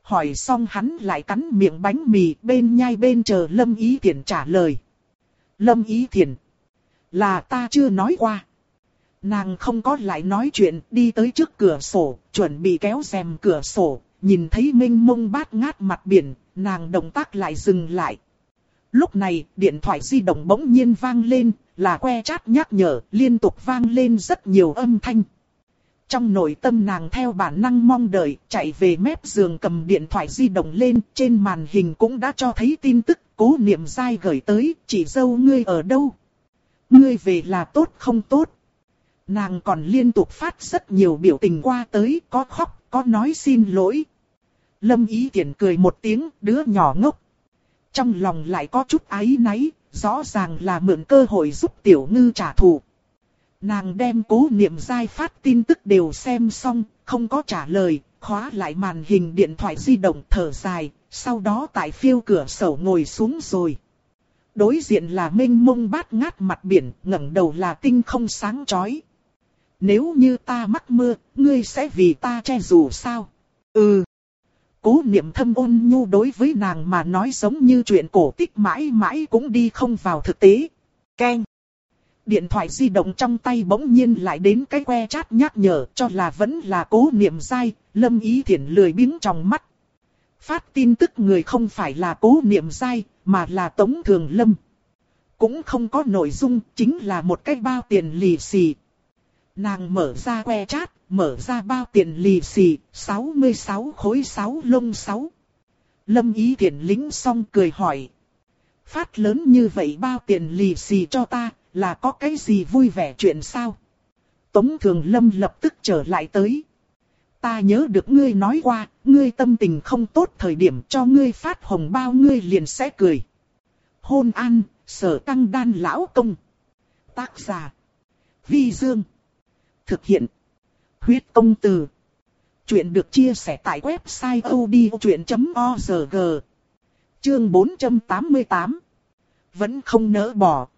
Hỏi xong hắn lại cắn miệng bánh mì bên nhai bên chờ Lâm ý thiện trả lời. Lâm ý thiện. Là ta chưa nói qua. Nàng không có lại nói chuyện, đi tới trước cửa sổ, chuẩn bị kéo rèm cửa sổ, nhìn thấy minh mông bát ngát mặt biển, nàng động tác lại dừng lại. Lúc này, điện thoại di động bỗng nhiên vang lên, là que chát nhắc nhở, liên tục vang lên rất nhiều âm thanh. Trong nội tâm nàng theo bản năng mong đợi, chạy về mép giường cầm điện thoại di động lên, trên màn hình cũng đã cho thấy tin tức, cố niệm dai gửi tới, chị dâu ngươi ở đâu? Ngươi về là tốt không tốt? Nàng còn liên tục phát rất nhiều biểu tình qua tới, có khóc, có nói xin lỗi. Lâm ý tiện cười một tiếng, đứa nhỏ ngốc. Trong lòng lại có chút áy náy, rõ ràng là mượn cơ hội giúp tiểu ngư trả thù. Nàng đem cố niệm giai phát tin tức đều xem xong, không có trả lời, khóa lại màn hình điện thoại di động thở dài, sau đó tại phiêu cửa sổ ngồi xuống rồi. Đối diện là mênh mông bát ngát mặt biển, ngẩng đầu là tinh không sáng chói. Nếu như ta mắc mưa, ngươi sẽ vì ta che dù sao? Ừ. Cố niệm thâm ôn nhu đối với nàng mà nói giống như chuyện cổ tích mãi mãi cũng đi không vào thực tế. Ken. Điện thoại di động trong tay bỗng nhiên lại đến cái que chat nhắc nhở cho là vẫn là cố niệm dai, lâm ý thiện lười biếng trong mắt. Phát tin tức người không phải là cố niệm dai, mà là Tống Thường Lâm. Cũng không có nội dung, chính là một cái bao tiền lì xì. Nàng mở ra que chát, mở ra bao tiền lì xì, 66 khối 6 lông 6. Lâm ý thiện lính xong cười hỏi. Phát lớn như vậy bao tiền lì xì cho ta, là có cái gì vui vẻ chuyện sao? Tống Thường Lâm lập tức trở lại tới. Ta nhớ được ngươi nói qua, ngươi tâm tình không tốt thời điểm cho ngươi phát hồng bao ngươi liền sẽ cười. Hôn an, sở tăng đan lão công. Tác giả. Vi Dương. Thực hiện. Huyết công từ. Chuyện được chia sẻ tại website odchuyện.org. Chương 488. Vẫn không nỡ bỏ.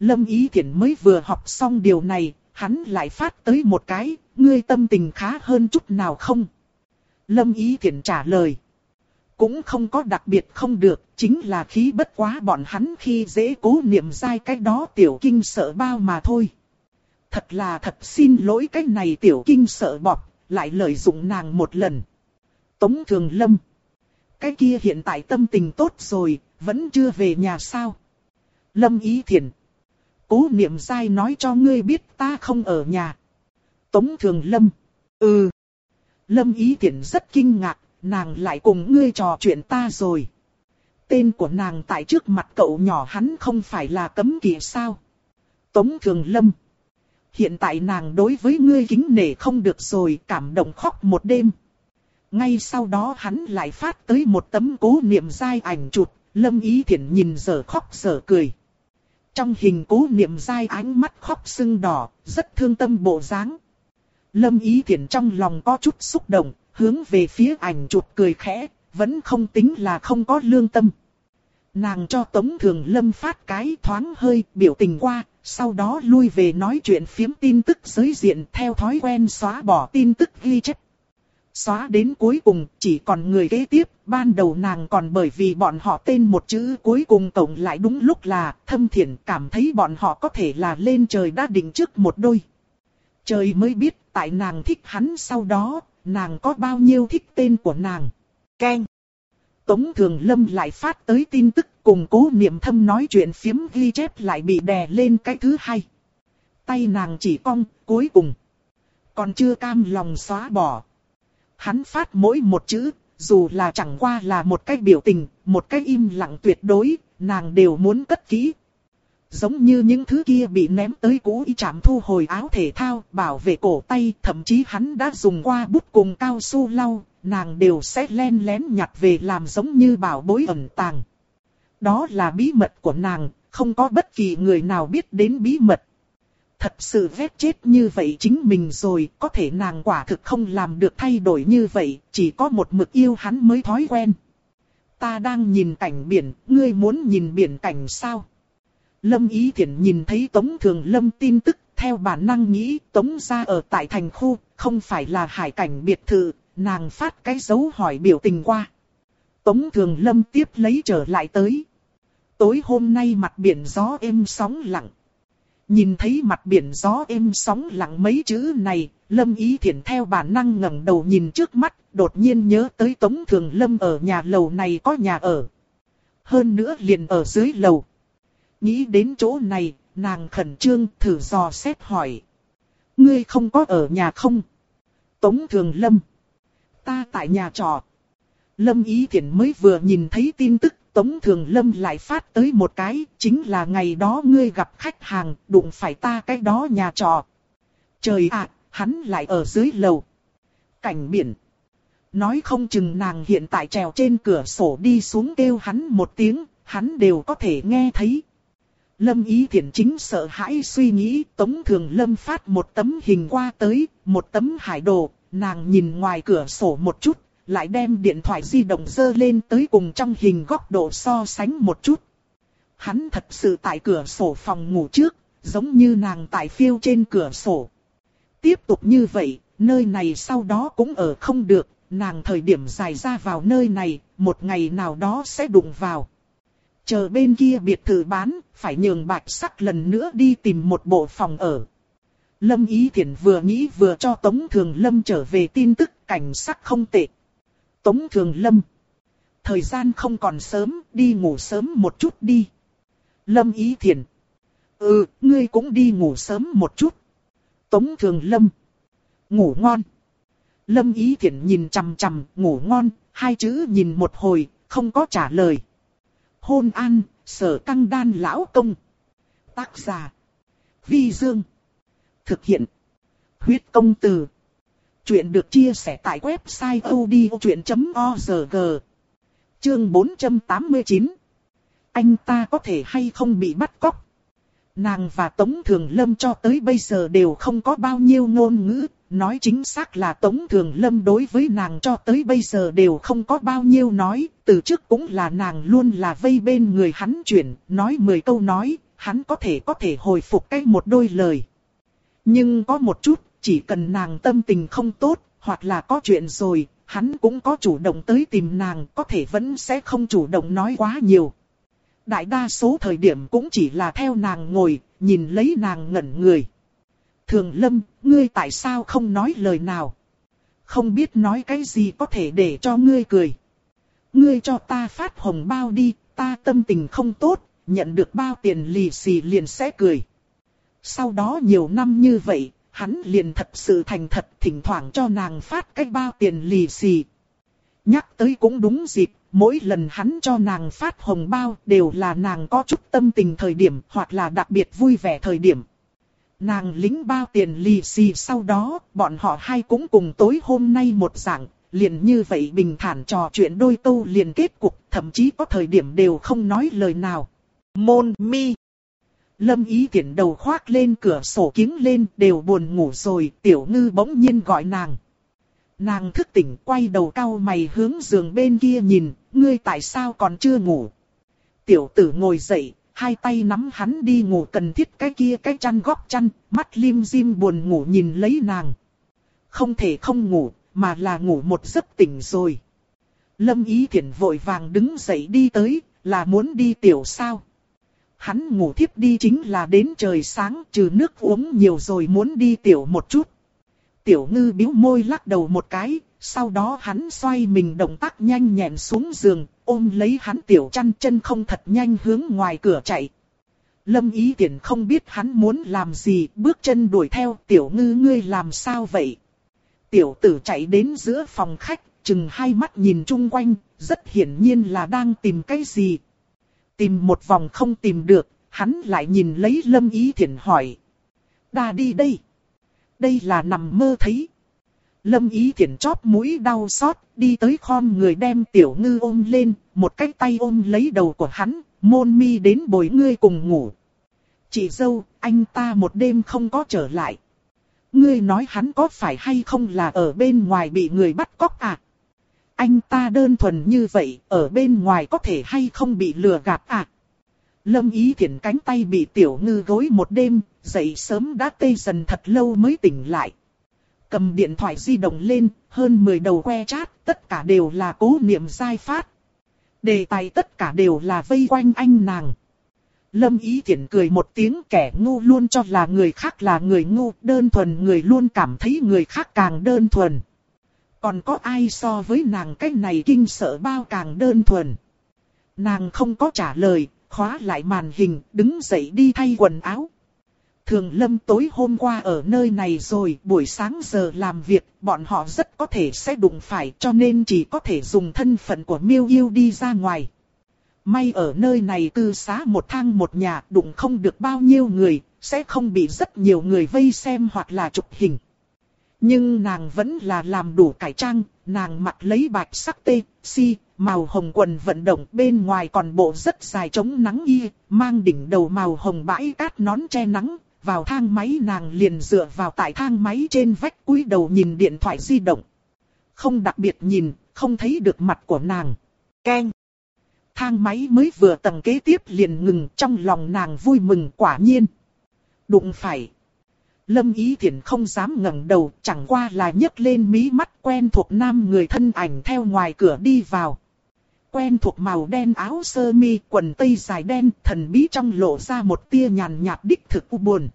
Lâm Ý Thiển mới vừa học xong điều này, hắn lại phát tới một cái, ngươi tâm tình khá hơn chút nào không? Lâm Ý Thiển trả lời. Cũng không có đặc biệt không được, chính là khí bất quá bọn hắn khi dễ cố niệm dai cái đó tiểu kinh sợ bao mà thôi. Thật là thật xin lỗi cái này tiểu kinh sợ bọt, lại lợi dụng nàng một lần. Tống Thường Lâm. Cái kia hiện tại tâm tình tốt rồi, vẫn chưa về nhà sao? Lâm Ý Thiển. Cố niệm dai nói cho ngươi biết ta không ở nhà. Tống Thường Lâm. Ừ. Lâm Ý Thiển rất kinh ngạc, nàng lại cùng ngươi trò chuyện ta rồi. Tên của nàng tại trước mặt cậu nhỏ hắn không phải là cấm kỵ sao? Tống Thường Lâm. Hiện tại nàng đối với ngươi kính nể không được rồi, cảm động khóc một đêm. Ngay sau đó hắn lại phát tới một tấm cố niệm dai ảnh chụp, Lâm Ý thiện nhìn giờ khóc giờ cười. Trong hình cố niệm dai ánh mắt khóc sưng đỏ, rất thương tâm bộ dáng. Lâm Ý thiện trong lòng có chút xúc động, hướng về phía ảnh chụp cười khẽ, vẫn không tính là không có lương tâm. Nàng cho Tống Thường Lâm phát cái thoáng hơi biểu tình qua, sau đó lui về nói chuyện phiếm tin tức giới diện theo thói quen xóa bỏ tin tức ghi chép. Xóa đến cuối cùng chỉ còn người kế tiếp, ban đầu nàng còn bởi vì bọn họ tên một chữ cuối cùng tổng lại đúng lúc là thâm thiện cảm thấy bọn họ có thể là lên trời đã định trước một đôi. Trời mới biết tại nàng thích hắn sau đó, nàng có bao nhiêu thích tên của nàng. Ken. Tống Thường Lâm lại phát tới tin tức cùng cố niệm thâm nói chuyện phiếm ghi chép lại bị đè lên cái thứ hai. Tay nàng chỉ cong, cuối cùng. Còn chưa cam lòng xóa bỏ. Hắn phát mỗi một chữ, dù là chẳng qua là một cái biểu tình, một cái im lặng tuyệt đối, nàng đều muốn cất kỹ. Giống như những thứ kia bị ném tới cũ y chạm thu hồi áo thể thao, bảo vệ cổ tay, thậm chí hắn đã dùng qua bút cùng cao su lau, nàng đều sẽ len lén nhặt về làm giống như bảo bối ẩn tàng. Đó là bí mật của nàng, không có bất kỳ người nào biết đến bí mật. Thật sự vết chết như vậy chính mình rồi, có thể nàng quả thực không làm được thay đổi như vậy, chỉ có một mực yêu hắn mới thói quen. Ta đang nhìn cảnh biển, ngươi muốn nhìn biển cảnh sao? Lâm Ý Thiển nhìn thấy Tống Thường Lâm tin tức, theo bản năng nghĩ Tống ra ở tại thành khu, không phải là hải cảnh biệt thự, nàng phát cái dấu hỏi biểu tình qua. Tống Thường Lâm tiếp lấy trở lại tới. Tối hôm nay mặt biển gió êm sóng lặng. Nhìn thấy mặt biển gió êm sóng lặng mấy chữ này, Lâm Ý Thiển theo bản năng ngẩng đầu nhìn trước mắt, đột nhiên nhớ tới Tống Thường Lâm ở nhà lầu này có nhà ở. Hơn nữa liền ở dưới lầu. Nghĩ đến chỗ này, nàng khẩn trương thử dò xét hỏi. Ngươi không có ở nhà không? Tống Thường Lâm. Ta tại nhà trọ. Lâm Ý Thiển mới vừa nhìn thấy tin tức Tống Thường Lâm lại phát tới một cái, chính là ngày đó ngươi gặp khách hàng, đụng phải ta cái đó nhà trọ. Trời ạ, hắn lại ở dưới lầu. Cảnh biển. Nói không chừng nàng hiện tại trèo trên cửa sổ đi xuống kêu hắn một tiếng, hắn đều có thể nghe thấy. Lâm Ý Thiển chính sợ hãi suy nghĩ Tống Thường Lâm phát một tấm hình qua tới, một tấm hải đồ, nàng nhìn ngoài cửa sổ một chút, lại đem điện thoại di động dơ lên tới cùng trong hình góc độ so sánh một chút. Hắn thật sự tại cửa sổ phòng ngủ trước, giống như nàng tại phiêu trên cửa sổ. Tiếp tục như vậy, nơi này sau đó cũng ở không được, nàng thời điểm dài ra vào nơi này, một ngày nào đó sẽ đụng vào. Chờ bên kia biệt thự bán, phải nhường bạch sắc lần nữa đi tìm một bộ phòng ở. Lâm Ý Thiển vừa nghĩ vừa cho Tống Thường Lâm trở về tin tức cảnh sắc không tệ. Tống Thường Lâm. Thời gian không còn sớm, đi ngủ sớm một chút đi. Lâm Ý Thiền, Ừ, ngươi cũng đi ngủ sớm một chút. Tống Thường Lâm. Ngủ ngon. Lâm Ý Thiển nhìn chằm chằm, ngủ ngon, hai chữ nhìn một hồi, không có trả lời. Hôn an, sở căng đan lão công. Tác giả. Vi Dương. Thực hiện. Huyết công từ. Chuyện được chia sẻ tại website odchuyện.org. Chương 489. Anh ta có thể hay không bị bắt cóc? Nàng và Tống Thường Lâm cho tới bây giờ đều không có bao nhiêu ngôn ngữ, nói chính xác là Tống Thường Lâm đối với nàng cho tới bây giờ đều không có bao nhiêu nói, từ trước cũng là nàng luôn là vây bên người hắn chuyển, nói 10 câu nói, hắn có thể có thể hồi phục cái một đôi lời. Nhưng có một chút, chỉ cần nàng tâm tình không tốt, hoặc là có chuyện rồi, hắn cũng có chủ động tới tìm nàng, có thể vẫn sẽ không chủ động nói quá nhiều. Đại đa số thời điểm cũng chỉ là theo nàng ngồi, nhìn lấy nàng ngẩn người. Thường lâm, ngươi tại sao không nói lời nào? Không biết nói cái gì có thể để cho ngươi cười. Ngươi cho ta phát hồng bao đi, ta tâm tình không tốt, nhận được bao tiền lì xì liền sẽ cười. Sau đó nhiều năm như vậy, hắn liền thật sự thành thật thỉnh thoảng cho nàng phát cái bao tiền lì xì. Nhắc tới cũng đúng dịp, mỗi lần hắn cho nàng phát hồng bao đều là nàng có chút tâm tình thời điểm hoặc là đặc biệt vui vẻ thời điểm. Nàng lính bao tiền lì xì sau đó, bọn họ hai cũng cùng tối hôm nay một dạng, liền như vậy bình thản trò chuyện đôi câu liền kết cục, thậm chí có thời điểm đều không nói lời nào. Môn mi Lâm ý tiện đầu khoác lên cửa sổ kiếng lên đều buồn ngủ rồi, tiểu ngư bỗng nhiên gọi nàng. Nàng thức tỉnh quay đầu cao mày hướng giường bên kia nhìn, ngươi tại sao còn chưa ngủ. Tiểu tử ngồi dậy, hai tay nắm hắn đi ngủ cần thiết cái kia cái chăn góc chăn, mắt lim dim buồn ngủ nhìn lấy nàng. Không thể không ngủ, mà là ngủ một giấc tỉnh rồi. Lâm ý thiện vội vàng đứng dậy đi tới, là muốn đi tiểu sao hắn ngủ thiếp đi chính là đến trời sáng trừ nước uống nhiều rồi muốn đi tiểu một chút. Tiểu ngư biếu môi lắc đầu một cái, sau đó hắn xoay mình động tác nhanh nhẹn xuống giường, ôm lấy hắn tiểu chăn chân không thật nhanh hướng ngoài cửa chạy. Lâm ý tiện không biết hắn muốn làm gì, bước chân đuổi theo tiểu ngư ngươi làm sao vậy. Tiểu tử chạy đến giữa phòng khách, chừng hai mắt nhìn chung quanh, rất hiển nhiên là đang tìm cái gì, Tìm một vòng không tìm được, hắn lại nhìn lấy Lâm Ý Thiển hỏi. Đa đi đây. Đây là nằm mơ thấy. Lâm Ý Thiển chóp mũi đau xót, đi tới khom người đem tiểu ngư ôm lên, một cái tay ôm lấy đầu của hắn, môn mi đến bồi ngươi cùng ngủ. Chị dâu, anh ta một đêm không có trở lại. Ngươi nói hắn có phải hay không là ở bên ngoài bị người bắt cóc à? Anh ta đơn thuần như vậy, ở bên ngoài có thể hay không bị lừa gạt à? Lâm ý Thiển cánh tay bị tiểu ngư gối một đêm, dậy sớm đã tê dần thật lâu mới tỉnh lại. Cầm điện thoại di động lên, hơn 10 đầu que chat, tất cả đều là cố niệm sai phát. Đề tài tất cả đều là vây quanh anh nàng. Lâm Ý Thiển cười một tiếng kẻ ngu luôn cho là người khác là người ngu, đơn thuần người luôn cảm thấy người khác càng đơn thuần. Còn có ai so với nàng cách này kinh sợ bao càng đơn thuần. Nàng không có trả lời, khóa lại màn hình, đứng dậy đi thay quần áo. Thường lâm tối hôm qua ở nơi này rồi, buổi sáng giờ làm việc, bọn họ rất có thể sẽ đụng phải cho nên chỉ có thể dùng thân phận của miêu yêu đi ra ngoài. May ở nơi này cư xá một thang một nhà đụng không được bao nhiêu người, sẽ không bị rất nhiều người vây xem hoặc là chụp hình. Nhưng nàng vẫn là làm đủ cải trang, nàng mặc lấy bạch sắc tê, si, màu hồng quần vận động bên ngoài còn bộ rất dài chống nắng y, mang đỉnh đầu màu hồng bãi cát nón che nắng, vào thang máy nàng liền dựa vào tại thang máy trên vách cúi đầu nhìn điện thoại di động. Không đặc biệt nhìn, không thấy được mặt của nàng. Ken. Thang máy mới vừa tầng kế tiếp liền ngừng trong lòng nàng vui mừng quả nhiên. Đụng phải. Lâm Ý Thiển không dám ngẩng đầu, chẳng qua là nhấc lên mí mắt quen thuộc nam người thân ảnh theo ngoài cửa đi vào. Quen thuộc màu đen áo sơ mi, quần tây dài đen, thần bí trong lộ ra một tia nhàn nhạt đích thực u buồn.